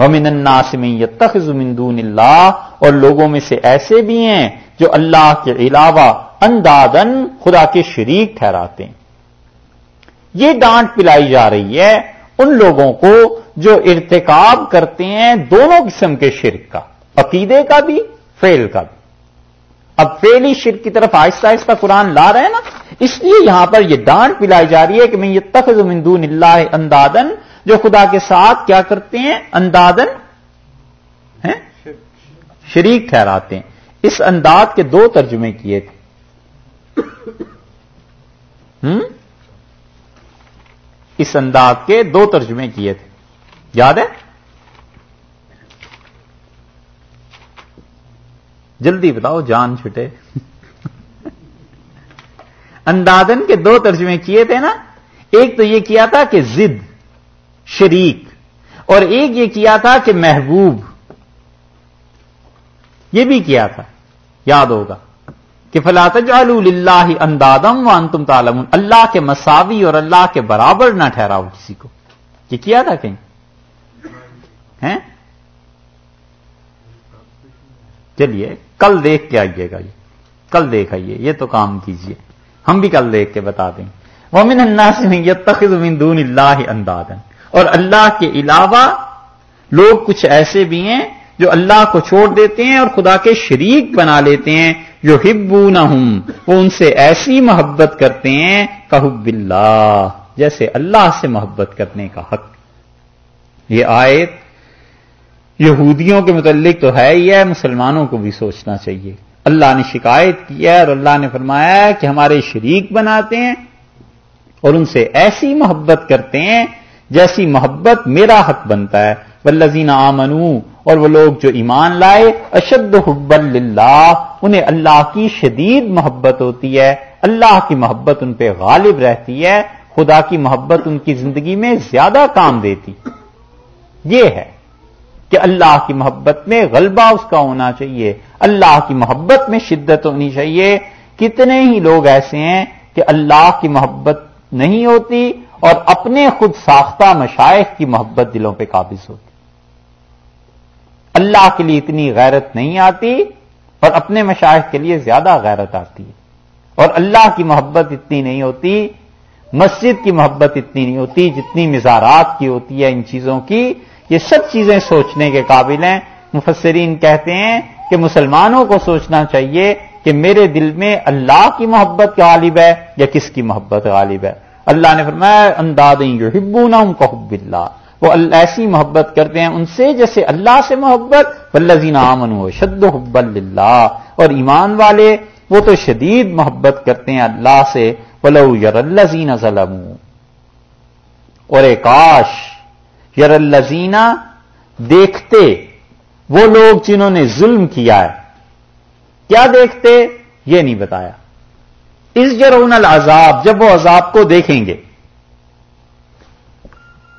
ومن الناس من يتخذ من دون اللہ، اور لوگوں میں سے ایسے بھی ہیں جو اللہ کے علاوہ اندادن خدا کے شریک ٹھہراتے ہیں۔ یہ ڈانٹ پلائی جا رہی ہے ان لوگوں کو جو ارتکاب کرتے ہیں دونوں قسم کے شرک کا، عقیدے کا بھی فیل کا بھی۔ اب فیلی شرک کی طرف آہستہ آہستہ قرآن لا رہے ہیں نا، اس لیے یہاں پر یہ ڈانٹ پلائی جا رہی ہے کہ میں یہ تخذ من دون اللہ اندادن جو خدا کے ساتھ کیا کرتے ہیں؟ اندادن شریک ٹھہراتے ہیں۔ اس انداز کے دو ترجمے کیے تھے۔ اس انداز کے دو ترجمے کیے تھے۔ یاد ہے؟ جلدی بتاؤ، جان چھٹے۔ اندازن کے دو ترجمے کیے تھے نا؟ ایک تو یہ کیا تھا کہ زد۔ شریک۔ اور ایک یہ کیا تھا کہ محبوب۔ یہ بھی کیا تھا۔ یاد ہوگا کہ فلاطج اللہ اندادم وان تم تالم اللہ کے مساوی اور اللہ کے برابر نہ ٹھہراؤ کسی کو۔ یہ کیا تھا کہیں؟ چلیے، کل دیکھ کے آئیے گا یہ۔ کل دیکھ آئیے، یہ تو کام کیجیے۔ ہم بھی کل دیکھ کے بتا دیں۔ ومن الناس من يتخذ من دون اللہ اندازن اور اللہ کے علاوہ لوگ کچھ ایسے بھی ہیں جو اللہ کو چھوڑ دیتے ہیں اور خدا کے شریک بنا لیتے ہیں جو ہبو نہ وہ ان سے ایسی محبت کرتے ہیں کہب اللہ، جیسے اللہ سے محبت کرنے کا حق۔ یہ آیت یہودیوں کے متعلق تو ہے ہی ہے، مسلمانوں کو بھی سوچنا چاہیے۔ اللہ نے شکایت کی ہے اور اللہ نے فرمایا کہ ہمارے شریک بناتے ہیں اور ان سے ایسی محبت کرتے ہیں جیسی محبت میرا حق بنتا ہے۔ ولزین آمنو، اور وہ لوگ جو ایمان لائے، اشد حب اللہ انہیں اللہ کی شدید محبت ہوتی ہے۔ اللہ کی محبت ان پہ غالب رہتی ہے۔ خدا کی محبت ان کی زندگی میں زیادہ کام دیتی۔ یہ ہے کہ اللہ کی محبت میں غلبہ اس کا ہونا چاہیے۔ اللہ کی محبت میں شدت ہونی چاہیے۔ کتنے ہی لوگ ایسے ہیں کہ اللہ کی محبت نہیں ہوتی اور اپنے خود ساختہ مشائق کی محبت دلوں پہ قابض ہوتی۔ اللہ کے لیے اتنی غیرت نہیں آتی، اور اپنے مشائق کے لیے زیادہ غیرت آتی۔ ہے اور اللہ کی محبت اتنی نہیں ہوتی، مسجد کی محبت اتنی نہیں ہوتی جتنی مزارات کی ہوتی ہے ان چیزوں کی۔ یہ سب چیزیں سوچنے کے قابل ہیں۔ مفسرین کہتے ہیں کہ مسلمانوں کو سوچنا چاہیے کہ میرے دل میں اللہ کی محبت غالب ہے یا کس کی محبت غالب ہے۔ اللہ نے فرمایا انداز ہبو نہ حب اللہ۔ وہ ایسی محبت کرتے ہیں ان سے جیسے اللہ سے محبت۔ ولزین امن و شد حب اللہ اور ایمان والے وہ تو شدید محبت کرتے ہیں اللہ سے۔ ولو یر الزین ظلم اور اے کاش یر الزینہ دیکھتے وہ لوگ جنہوں نے ظلم کیا ہے۔ کیا دیکھتے؟ یہ نہیں بتایا۔ اس جرون العذاب، جب وہ عذاب کو دیکھیں گے۔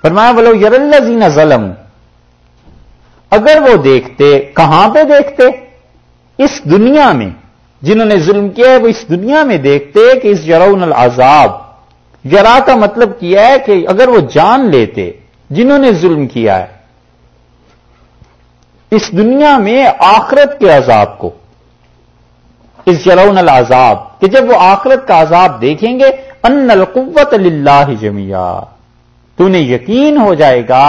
فرمایا بولو یر اللہ زین ظلم اگر وہ دیکھتے، کہاں پہ دیکھتے؟ اس دنیا میں۔ جنہوں نے ظلم کیا ہے، وہ اس دنیا میں دیکھتے کہ اس جرون العذاب۔ جرا کا مطلب کیا ہے کہ اگر وہ جان لیتے، جنہوں نے ظلم کیا ہے، اس دنیا میں آخرت کے عذاب کو۔ اس جرون العذاب، کہ جب وہ آخرت کا عذاب دیکھیں گے، ان القوت اللہ جمیا تو انہیں یقین ہو جائے گا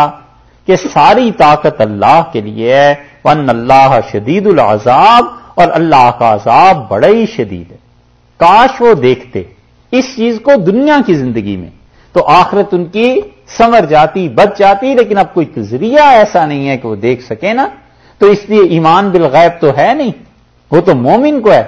کہ ساری طاقت اللہ کے لیے ہے ون اللہ شدید العذاب، اور اللہ کا عذاب بڑا ہی شدید ہے۔ کاش وہ دیکھتے اس چیز کو دنیا کی زندگی میں، تو آخرت ان کی سمر جاتی، بچ جاتی، لیکن اب کوئی ذریعہ ایسا نہیں ہے کہ وہ دیکھ سکے نا۔ تو اس لیے ایمان بالغیب تو ہے نہیں، وہ تو مومن کو ہے۔